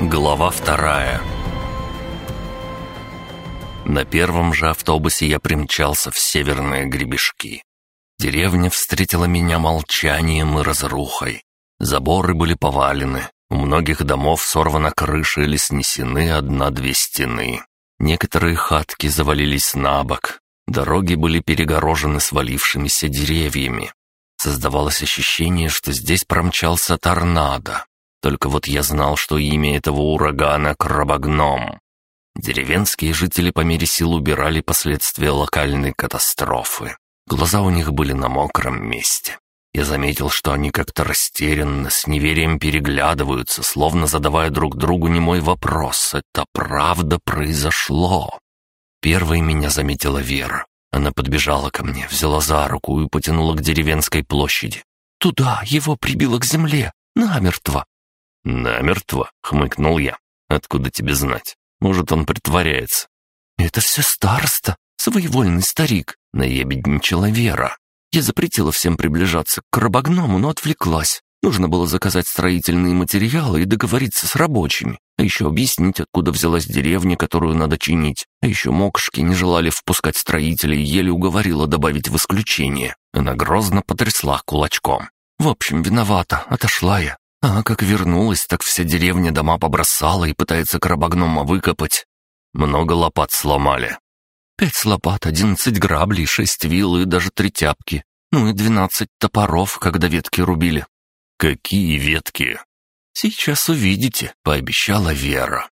Глава вторая На первом же автобусе я примчался в северные гребешки. Деревня встретила меня молчанием и разрухой. Заборы были повалены, у многих домов сорвана крыша или снесены одна-две стены. Некоторые хатки завалились на бок, дороги были перегорожены свалившимися деревьями. Создавалось ощущение, что здесь промчался торнадо. Только вот я знал, что имя этого урагана — Крабогном. Деревенские жители по мере сил убирали последствия локальной катастрофы. Глаза у них были на мокром месте. Я заметил, что они как-то растерянно, с неверием переглядываются, словно задавая друг другу немой вопрос «Это правда произошло?» Первой меня заметила Вера. Она подбежала ко мне, взяла за руку и потянула к деревенской площади. «Туда, его прибило к земле, намертво!» «Намертво?» — хмыкнул я. «Откуда тебе знать? Может, он притворяется?» «Это все староста, своевольный старик», — наебедничала Вера. Я запретила всем приближаться к крабогному, но отвлеклась. Нужно было заказать строительные материалы и договориться с рабочими, а еще объяснить, откуда взялась деревня, которую надо чинить. А еще мокшки не желали впускать строителей, еле уговорила добавить в исключение. Она грозно потрясла кулачком. В общем, виновата, отошла я. А как вернулась, так вся деревня дома побросала и пытается крабогнома выкопать. Много лопат сломали. Пять лопат, одиннадцать граблей, шесть вил и даже три тяпки. Ну и двенадцать топоров, когда ветки рубили. Какие ветки? Сейчас увидите, пообещала Вера.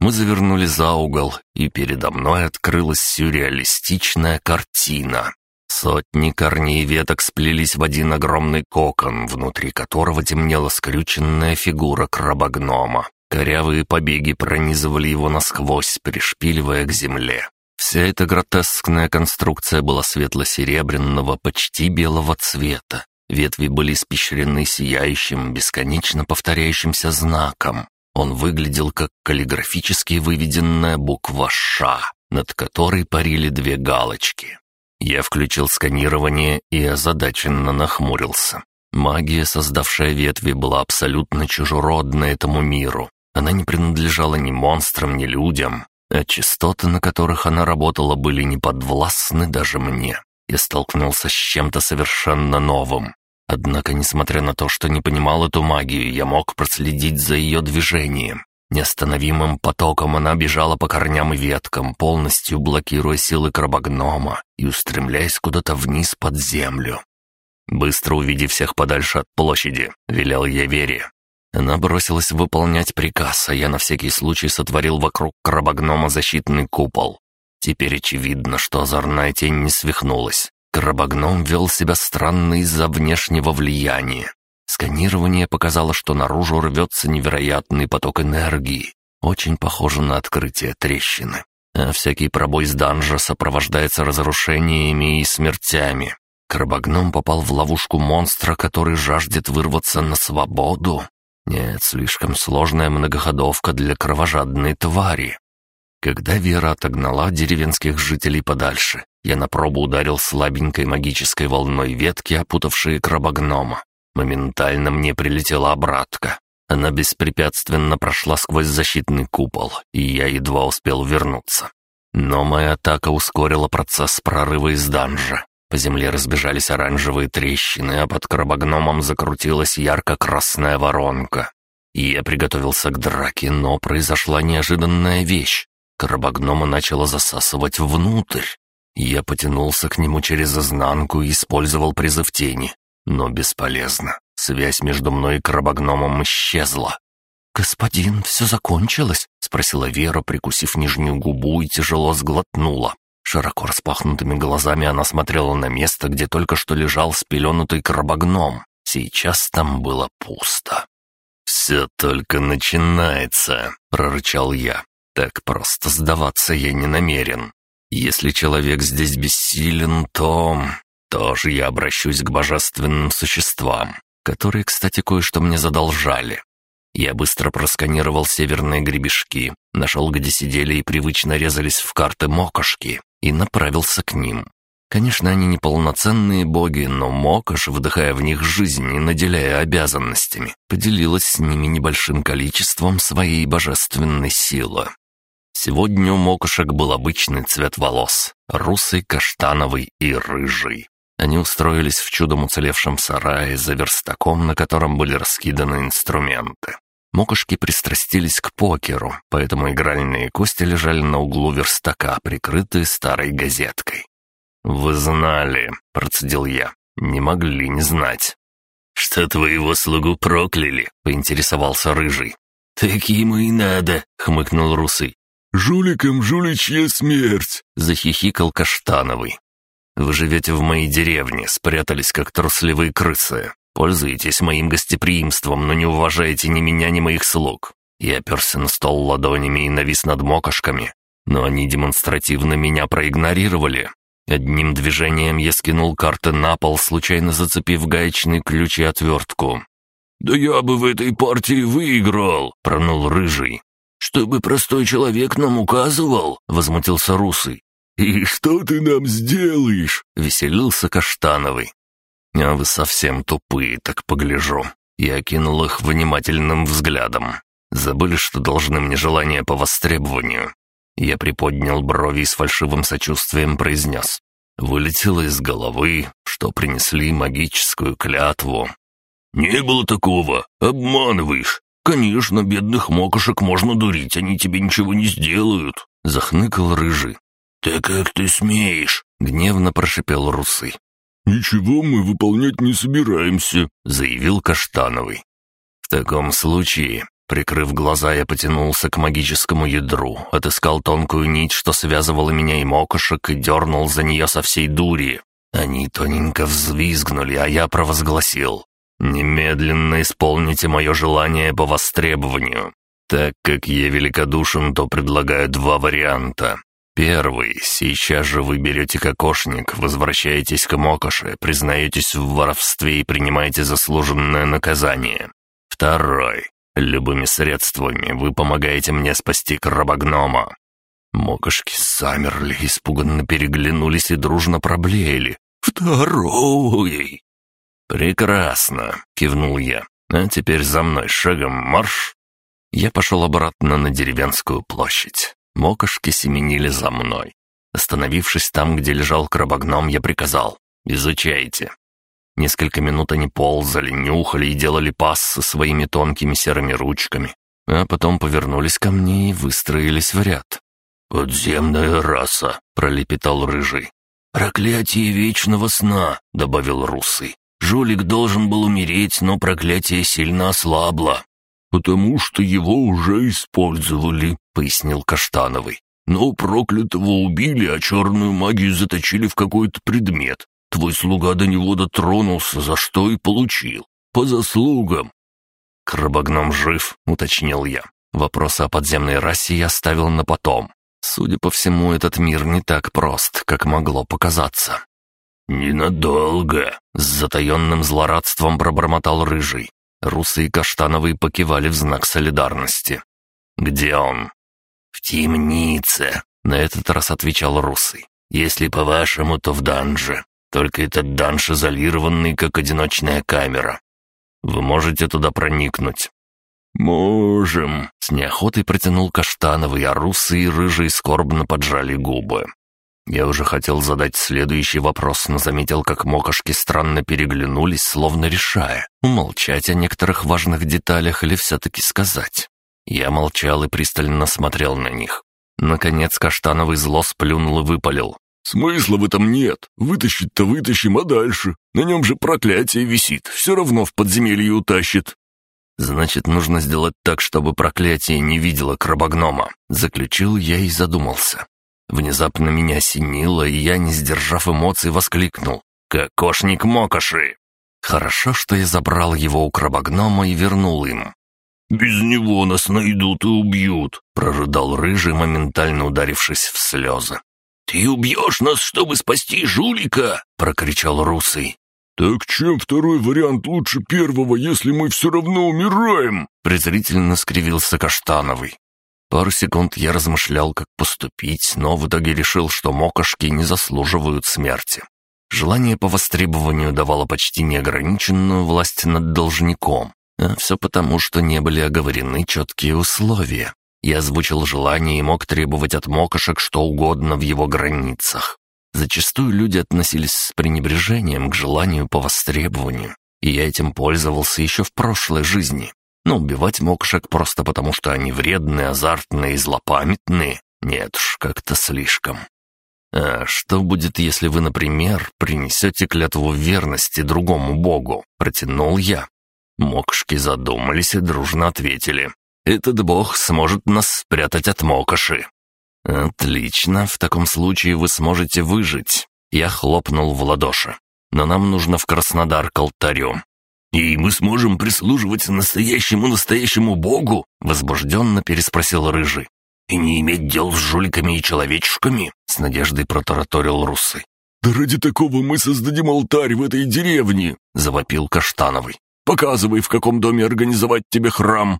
Мы завернули за угол, и передо мной открылась сюрреалистичная картина. Сотни корней веток сплелись в один огромный кокон, внутри которого темнела скрюченная фигура крабогнома. Корявые побеги пронизывали его насквозь, пришпиливая к земле. Вся эта гротескная конструкция была светло-серебряного, почти белого цвета. Ветви были испещрены сияющим, бесконечно повторяющимся знаком. Он выглядел как каллиграфически выведенная буква «Ш», над которой парили две галочки. Я включил сканирование и озадаченно нахмурился. Магия, создавшая ветви, была абсолютно чужеродна этому миру. Она не принадлежала ни монстрам, ни людям, а частоты, на которых она работала, были неподвластны даже мне. Я столкнулся с чем-то совершенно новым. Однако, несмотря на то, что не понимал эту магию, я мог проследить за ее движением. Неостановимым потоком она бежала по корням и веткам, полностью блокируя силы крабогнома и устремляясь куда-то вниз под землю. Быстро увидев всех подальше от площади, велел я Вере. Она бросилась выполнять приказ, а я на всякий случай сотворил вокруг крабогнома защитный купол. Теперь очевидно, что озорная тень не свихнулась. Крабогном вел себя странно из-за внешнего влияния. Сканирование показало, что наружу рвется невероятный поток энергии, очень похоже на открытие трещины. А всякий пробой с данжа сопровождается разрушениями и смертями. Крабогном попал в ловушку монстра, который жаждет вырваться на свободу. Нет, слишком сложная многоходовка для кровожадной твари. Когда Вера отогнала деревенских жителей подальше, я на пробу ударил слабенькой магической волной ветки, опутавшие крабогнома. Моментально мне прилетела обратка. Она беспрепятственно прошла сквозь защитный купол, и я едва успел вернуться. Но моя атака ускорила процесс прорыва из данжа. По земле разбежались оранжевые трещины, а под крабогномом закрутилась ярко-красная воронка. Я приготовился к драке, но произошла неожиданная вещь. Крабогнома начала засасывать внутрь. Я потянулся к нему через изнанку и использовал призыв тени. Но бесполезно. Связь между мной и крабогномом исчезла. «Господин, все закончилось?» — спросила Вера, прикусив нижнюю губу и тяжело сглотнула. Широко распахнутыми глазами она смотрела на место, где только что лежал спеленутый крабогном. Сейчас там было пусто. «Все только начинается», — прорычал я. «Так просто сдаваться я не намерен. Если человек здесь бессилен, то... тоже я обращусь к божественным существам, которые, кстати, кое-что мне задолжали. Я быстро просканировал северные гребешки, нашел, где сидели и привычно резались в карты мокошки, и направился к ним. Конечно, они не полноценные боги, но Мокош, вдыхая в них жизнь и наделяя обязанностями, поделилась с ними небольшим количеством своей божественной силы. Сегодня у Мокошек был обычный цвет волос — русый, каштановый и рыжий. Они устроились в чудом уцелевшем сарае за верстаком, на котором были раскиданы инструменты. Мокошки пристрастились к покеру, поэтому игральные кости лежали на углу верстака, прикрытые старой газеткой. «Вы знали», — процедил я. «Не могли не знать». «Что твоего слугу прокляли?» — поинтересовался Рыжий. «Так ему и надо», — хмыкнул Русый. «Жуликам жуличья смерть!» — захихикал Каштановый. «Вы живете в моей деревне, спрятались как трусливые крысы. Пользуетесь моим гостеприимством, но не уважаете ни меня, ни моих слуг». Я оперся на стол ладонями и навис над мокошками, но они демонстративно меня проигнорировали. Одним движением я скинул карты на пол, случайно зацепив гаечный ключ и отвертку. «Да я бы в этой партии выиграл!» — пронул Рыжий. «Чтобы простой человек нам указывал?» — возмутился Русый. «И что ты нам сделаешь?» — веселился Каштановый. «А вы совсем тупые, так погляжу». Я окинул их внимательным взглядом. Забыли, что должны мне желание по востребованию. Я приподнял брови и с фальшивым сочувствием произнес. Вылетело из головы, что принесли магическую клятву. «Не было такого. Обманываешь. «Конечно, бедных мокошек можно дурить, они тебе ничего не сделают», — захныкал Рыжий. «Да как ты смеешь?» — гневно прошипел Русый. «Ничего мы выполнять не собираемся», — заявил Каштановый. «В таком случае...» Прикрыв глаза, я потянулся к магическому ядру, отыскал тонкую нить, что связывала меня и мокошек, и дернул за нее со всей дури. Они тоненько взвизгнули, а я провозгласил. «Немедленно исполните мое желание по востребованию. Так как я великодушен, то предлагаю два варианта. Первый. Сейчас же вы берете кокошник, возвращаетесь к Мокоше, признаетесь в воровстве и принимаете заслуженное наказание. Второй. Любыми средствами вы помогаете мне спасти крабогнома». Мокошки замерли, испуганно переглянулись и дружно проблеяли. «Второй!» «Прекрасно!» — кивнул я. «А теперь за мной шагом марш!» Я пошел обратно на деревенскую площадь. Мокошки семенили за мной. Остановившись там, где лежал крабогном, я приказал «Изучайте». Несколько минут они ползали, нюхали и делали пассы своими тонкими серыми ручками, а потом повернулись ко мне и выстроились в ряд. «Подземная раса», — пролепетал Рыжий. «Проклятие вечного сна», — добавил Русый. Жулик должен был умереть, но проклятие сильно ослабло. «Потому что его уже использовали», — пояснил Каштановый. «Но проклятого убили, а черную магию заточили в какой-то предмет. Твой слуга до него дотронулся, за что и получил. По заслугам». «Крабогном жив», — уточнил я. Вопрос о подземной расе я оставил на потом. Судя по всему, этот мир не так прост, как могло показаться. «Ненадолго», — с затаенным злорадством пробормотал Рыжий. Русы и Каштановые покивали в знак солидарности. «Где он?» «В темнице», — на этот раз отвечал Русый. «Если по-вашему, то в данже. Только этот данж изолированный, как одиночная камера. Вы можете туда проникнуть?» «Можем», — с неохотой протянул Каштановый, а Русы и Рыжий скорбно поджали губы. Я уже хотел задать следующий вопрос, но заметил, как мокошки странно переглянулись, словно решая, умолчать о некоторых важных деталях или все-таки сказать. Я молчал и пристально смотрел на них. Наконец Каштановый зло сплюнул и выпалил. «Смысла в этом нет. Вытащить-то вытащим, а дальше? На нем же проклятие висит. Все равно в подземелье утащит». «Значит, нужно сделать так, чтобы проклятие не видело крабогнома», — заключил я и задумался. Внезапно меня осенило, и я, не сдержав эмоций, воскликнул. «Кокошник Мокоши!» Хорошо, что я забрал его у крабогнома и вернул им. «Без него нас найдут и убьют», — прорыдал Рыжий, моментально ударившись в слезы. «Ты убьешь нас, чтобы спасти жулика?» — прокричал Русый. «Так чем второй вариант лучше первого, если мы все равно умираем?» презрительно скривился Каштановый. Пару секунд я размышлял, как поступить, но в итоге решил, что мокошки не заслуживают смерти. Желание по востребованию давало почти неограниченную власть над должником. А все потому, что не были оговорены четкие условия. Я озвучил желание и мог требовать от мокошек что угодно в его границах. Зачастую люди относились с пренебрежением к желанию по востребованию, и я этим пользовался еще в прошлой жизни. Но убивать мокшек просто потому, что они вредные, азартные и злопамятные, нет уж, как-то слишком. А что будет, если вы, например, принесете клятву верности другому богу? Протянул я. Мокшки задумались и дружно ответили. «Этот бог сможет нас спрятать от мокоши». «Отлично, в таком случае вы сможете выжить». Я хлопнул в ладоши. «Но нам нужно в Краснодар к алтарю». «И мы сможем прислуживать настоящему-настоящему богу?» Возбужденно переспросил Рыжий. «И не иметь дел с жуликами и человечками?» С надеждой протараторил Русы. «Да ради такого мы создадим алтарь в этой деревне!» Завопил Каштановый. «Показывай, в каком доме организовать тебе храм!»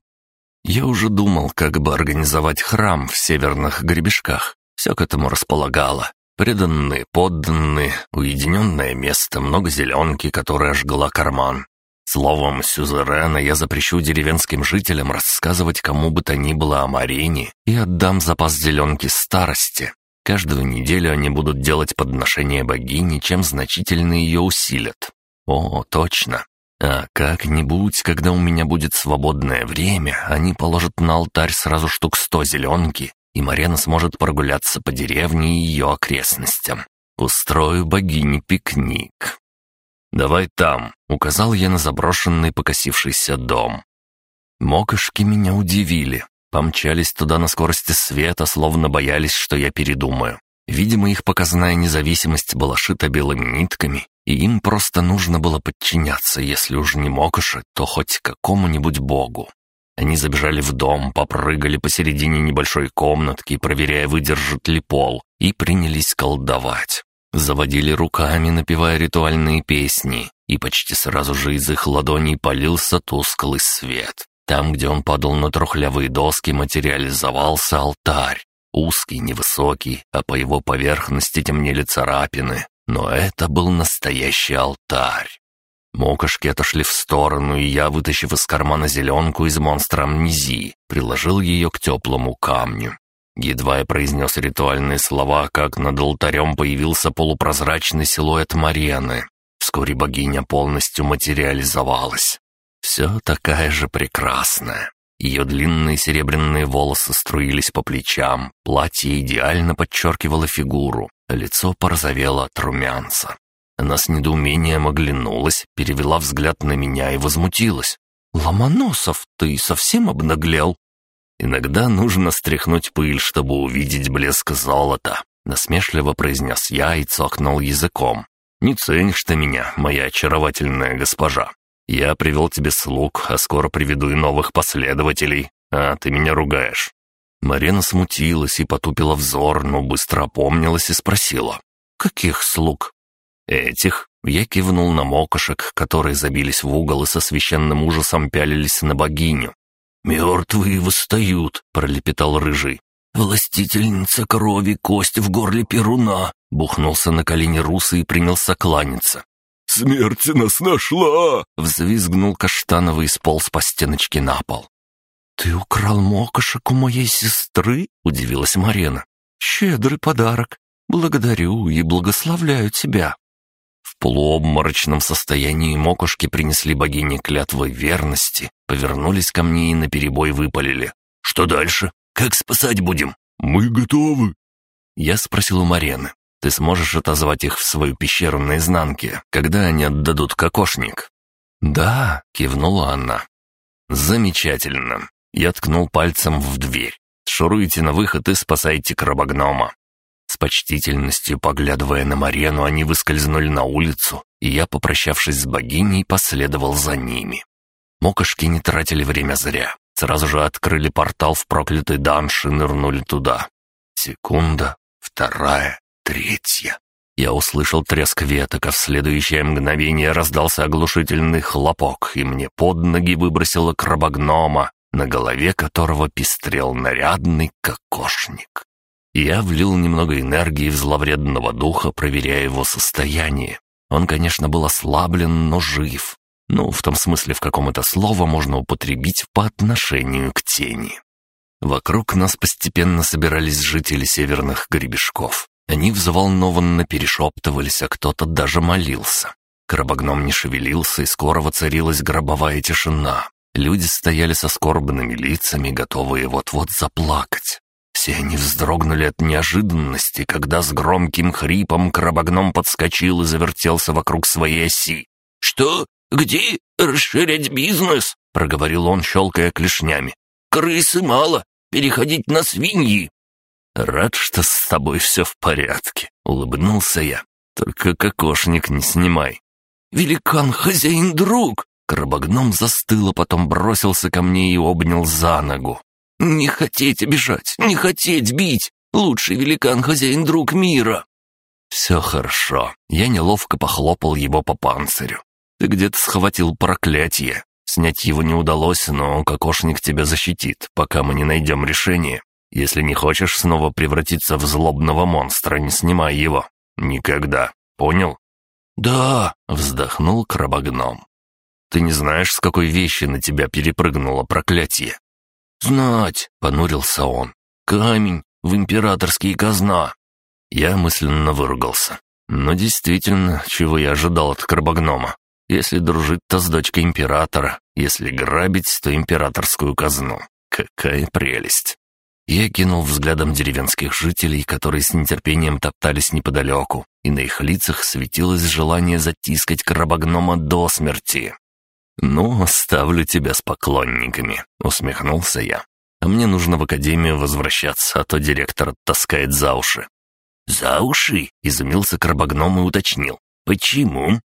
Я уже думал, как бы организовать храм в северных гребешках. Все к этому располагало. Преданные, подданные, уединенное место, много зеленки, которая жгла карман. Словом, сюзерена я запрещу деревенским жителям рассказывать кому бы то ни было о Марине и отдам запас зеленки старости. Каждую неделю они будут делать подношение богини, чем значительно ее усилят. О, точно. А как-нибудь, когда у меня будет свободное время, они положат на алтарь сразу штук сто зеленки, и Марена сможет прогуляться по деревне и ее окрестностям. Устрою богине пикник. «Давай там», — указал я на заброшенный покосившийся дом. Мокошки меня удивили. Помчались туда на скорости света, словно боялись, что я передумаю. Видимо, их показная независимость была шита белыми нитками, и им просто нужно было подчиняться, если уж не Мокоши, то хоть какому-нибудь богу. Они забежали в дом, попрыгали посередине небольшой комнатки, проверяя, выдержит ли пол, и принялись колдовать. Заводили руками, напевая ритуальные песни, и почти сразу же из их ладоней полился тусклый свет. Там, где он падал на трухлявые доски, материализовался алтарь. Узкий, невысокий, а по его поверхности темнели царапины. Но это был настоящий алтарь. Мокошки отошли в сторону, и я, вытащив из кармана зеленку из монстра амнезии, приложил ее к теплому камню. Едва я произнес ритуальные слова, как над алтарем появился полупрозрачный силуэт Марены. Вскоре богиня полностью материализовалась. Все такая же прекрасная. Ее длинные серебряные волосы струились по плечам, платье идеально подчеркивало фигуру, лицо порозовело от румянца. Она с недоумением оглянулась, перевела взгляд на меня и возмутилась. «Ломоносов, ты совсем обнаглел?» «Иногда нужно стряхнуть пыль, чтобы увидеть блеск золота», — насмешливо произнес я и цокнул языком. «Не ценишь ты меня, моя очаровательная госпожа. Я привел тебе слуг, а скоро приведу и новых последователей, а ты меня ругаешь». Марина смутилась и потупила взор, но быстро опомнилась и спросила. «Каких слуг?» «Этих». Я кивнул на мокошек, которые забились в угол и со священным ужасом пялились на богиню. «Мертвые восстают», — пролепетал рыжий. «Властительница крови, кость в горле перуна», — бухнулся на колени русы и принялся кланяться. «Смерть нас нашла!» — взвизгнул Каштановый и сполз по стеночке на пол. «Ты украл мокошек у моей сестры?» — удивилась Марина. «Щедрый подарок. Благодарю и благословляю тебя». В полуобморочном состоянии мокошки принесли богине клятвы верности, повернулись ко мне и наперебой выпалили. «Что дальше? Как спасать будем?» «Мы готовы». Я спросил у Марены. «Ты сможешь отозвать их в свою пещеру наизнанке, когда они отдадут кокошник?» «Да», — кивнула она. «Замечательно». Я ткнул пальцем в дверь. «Шуруйте на выход и спасайте крабогнома». С почтительностью поглядывая на Марену, они выскользнули на улицу, и я, попрощавшись с богиней, последовал за ними. Мокошки не тратили время зря. Сразу же открыли портал в проклятый данж и нырнули туда. Секунда, вторая, третья. Я услышал треск веток, а в следующее мгновение раздался оглушительный хлопок, и мне под ноги выбросило крабогнома, на голове которого пестрел нарядный кокошник. Я влил немного энергии в зловредного духа, проверяя его состояние. Он, конечно, был ослаблен, но жив. Ну, в том смысле, в каком это слово можно употребить по отношению к тени. Вокруг нас постепенно собирались жители северных гребешков. Они взволнованно перешептывались, а кто-то даже молился. Крабогном не шевелился, и скоро воцарилась гробовая тишина. Люди стояли со скорбными лицами, готовые вот-вот заплакать. Все они вздрогнули от неожиданности, когда с громким хрипом крабогном подскочил и завертелся вокруг своей оси. «Что? Где? Расширять бизнес?» — проговорил он, щелкая клешнями. «Крысы мало переходить на свиньи». «Рад, что с тобой все в порядке», — улыбнулся я. «Только кокошник не снимай». «Великан, хозяин, друг!» Крабогном застыл, а потом бросился ко мне и обнял за ногу. «Не хотеть обижать, не хотеть бить! Лучший великан, хозяин, друг мира!» «Все хорошо». Я неловко похлопал его по панцирю. «Ты где-то схватил проклятие. Снять его не удалось, но кокошник тебя защитит, пока мы не найдем решение. Если не хочешь снова превратиться в злобного монстра, не снимай его. Никогда. Понял?» «Да», — вздохнул крабогном. «Ты не знаешь, с какой вещи на тебя перепрыгнуло проклятие?» «Знать», — понурился он. «Камень в императорские казна». Я мысленно выругался. Но действительно, чего я ожидал от крабогнома. Если дружить, то с дочкой императора. Если грабить, то императорскую казну. Какая прелесть. Я кинул взглядом деревенских жителей, которые с нетерпением топтались неподалеку, и на их лицах светилось желание затискать крабогнома до смерти. «Ну, оставлю тебя с поклонниками», — усмехнулся я. «А мне нужно в академию возвращаться, а то директор таскает за уши». «За уши?» — изумился крабогном и уточнил. «Почему?»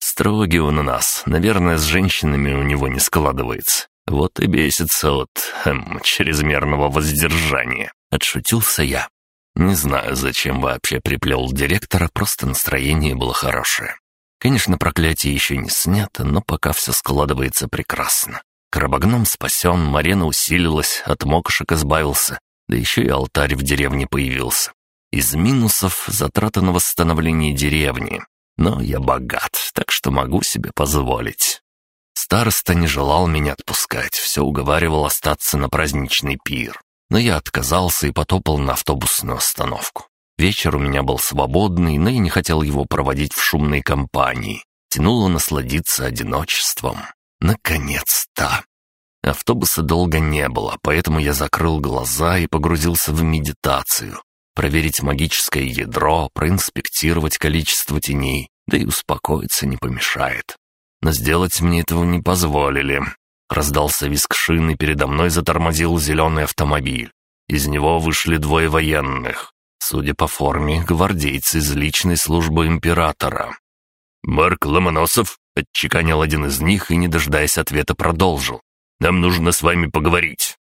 Строгий он у нас. Наверное, с женщинами у него не складывается. Вот и бесится от эм, чрезмерного воздержания. Отшутился я. Не знаю, зачем вообще приплел директора, просто настроение было хорошее. Конечно, проклятие еще не снято, но пока все складывается прекрасно. Крабогном спасен, Марена усилилась, от мокошек избавился, да еще и алтарь в деревне появился. Из минусов затраты на восстановление деревни. Но я богат, так что могу себе позволить. Староста не желал меня отпускать, все уговаривал остаться на праздничный пир. Но я отказался и потопал на автобусную остановку. Вечер у меня был свободный, но я не хотел его проводить в шумной компании. Тянуло насладиться одиночеством. Наконец-то! Автобуса долго не было, поэтому я закрыл глаза и погрузился в медитацию, проверить магическое ядро, проинспектировать количество теней, да и успокоиться не помешает. Но сделать мне этого не позволили. Раздался виск шины, передо мной затормозил зеленый автомобиль. Из него вышли двое военных. Судя по форме, гвардейцы из личной службы императора. «Марк Ломоносов», — отчеканил один из них и, не дожидаясь ответа, продолжил. «Нам нужно с вами поговорить.